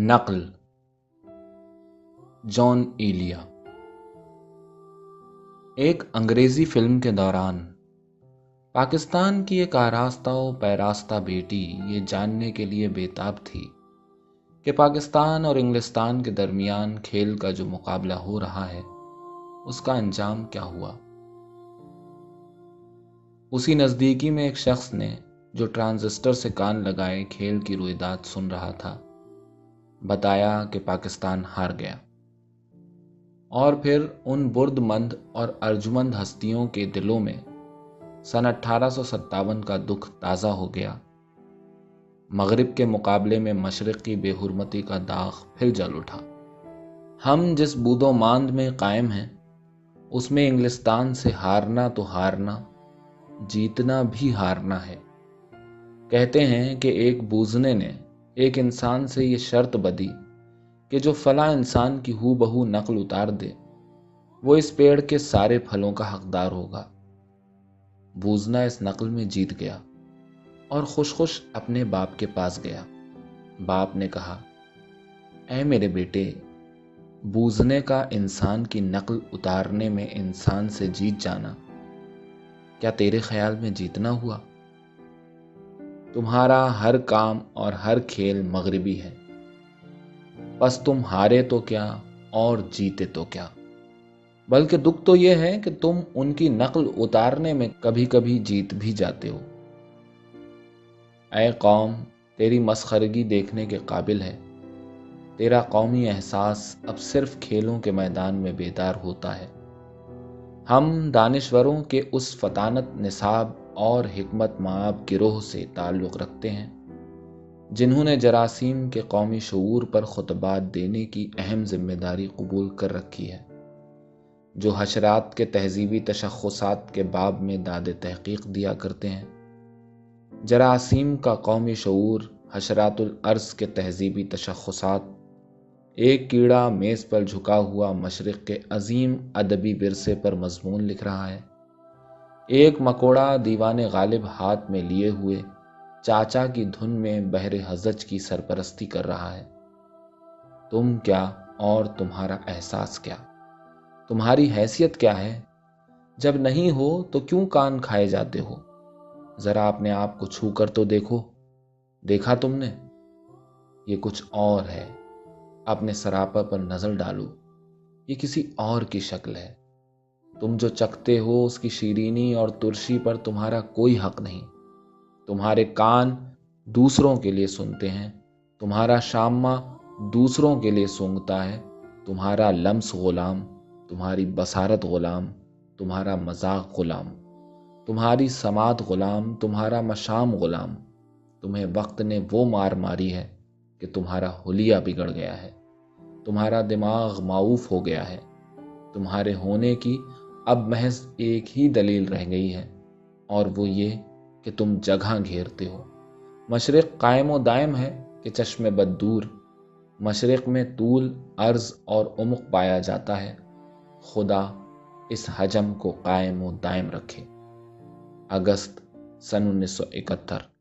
نقل، جان ایلیا۔ ایک انگریزی فلم کے دوران، پاکستان کی ایک آراستہ و پیراستہ بیٹی یہ جاننے کے لیے بےتاب تھی کہ پاکستان اور انگلستان کے درمیان کھیل کا جو مقابلہ ہو رہا ہے، اس کا انجام کیا ہوا۔ اسی نزدیکی میں ایک شخص نے جو ٹرانزسٹر سے کان لگائے کھیل کی رویداد سن رہا تھا بتایا کہ پاکستان ہار گیا۔ اور پھر ان برد مند اور ارجمند ہستیوں کے دلوں میں سن اٹھارہ سو ستاون کا دکھ تازہ ہو گیا۔ مغرب کے مقابلے میں مشرق کی بے حرمتی کا داغ پھر جل اٹھا۔ ہم جس بود و ماند میں قائم ہیں، اس میں انگلستان سے ہارنا تو ہارنا، جیتنا بھی ہارنا ہے۔ کہتے ہیں کہ ایک بوزنے نے ایک انسان سے یہ شرط بدی کہ جو فلاں انسان کی ہو بہو نقل اتار دے، وہ اس پیڑ کے سارے پھلوں کا حقدار ہوگا۔ بوزنا اس نقل میں جیت گیا اور خوش خوش اپنے باپ کے پاس گیا۔ باپ نے کہا، اے میرے بیٹے، بوزنے کا انسان کی نقل اتارنے میں انسان سے جیت جانا، کیا تیرے خیال میں جیتنا ہوا؟ تمہارا ہر کام اور ہر کھیل مغربی ہے۔ بس تم ہارے تو کیا اور جیتے تو کیا؟ بلکہ دکھ تو یہ ہے کہ تم ان کی نقل اتارنے میں کبھی کبھی جیت بھی جاتے ہو۔ اے قوم، تیری مسخرگی دیکھنے کے قابل ہے۔ تیرا قومی احساس اب صرف کھیلوں کے میدان میں بیدار ہوتا ہے۔ ہم دانشوروں کے اس فطانت نصاب اور حکمت معاب گروہ سے تعلق رکھتے ہیں، جنہوں نے جراثیم کے قومی شعور پر خطبات دینے کی اہم ذمہ داری قبول کر رکھی ہے، جو حشرات کے تہذیبی تشخصات کے باب میں داد تحقیق دیا کرتے ہیں۔ جراثیم کا قومی شعور حشرات الارض کے تہذیبی تشخصات ایک کیڑا میز پر جھکا ہوا مشرق کے عظیم ادبی ورثے پر مضمون لکھ رہا ہے۔ ایک مکوڑا دیوان غالب ہاتھ میں لیے ہوئے چاچا کی دھن میں بحر حزج کی سرپرستی کر رہا ہے۔ تم کیا اور تمہارا احساس کیا؟ تمہاری حیثیت کیا ہے؟ جب نہیں ہو تو کیوں کان کھائے جاتے ہو؟ ذرا اپنے آپ کو چھو کر تو دیکھو۔ دیکھا تم نے؟ یہ کچھ اور ہے۔ اپنے سراپا پر نظر ڈالو۔ یہ کسی اور کی شکل ہے۔ تم جو چکتے ہو اس کی شیرینی اور ترشی پر تمہارا کوئی حق نہیں۔ تمہارے کان دوسروں کے لیے سنتے ہیں۔ تمہارا شامہ دوسروں کے لیے سونگتا ہے۔ تمہارا لمس غلام، تمہاری بصارت غلام، تمہارا مذاق غلام۔ تمہاری سماعت غلام، تمہارا مشام غلام۔ تمہیں وقت نے وہ مار ماری ہے کہ تمہارا حلیہ بگڑ گیا ہے۔ تمہارا دماغ معاوف ہو گیا ہے۔ تمہارے ہونے کی اب محض ایک ہی دلیل رہ گئی ہے، اور وہ یہ کہ تم جگہ گھیرتے ہو۔ مشرق قائم و دائم ہے کہ چشم بد دور۔ مشرق میں طول، عرض اور عمق پایا جاتا ہے۔ خدا اس حجم کو قائم و دائم رکھے۔ اگست، سن انیس سو اکہتر۔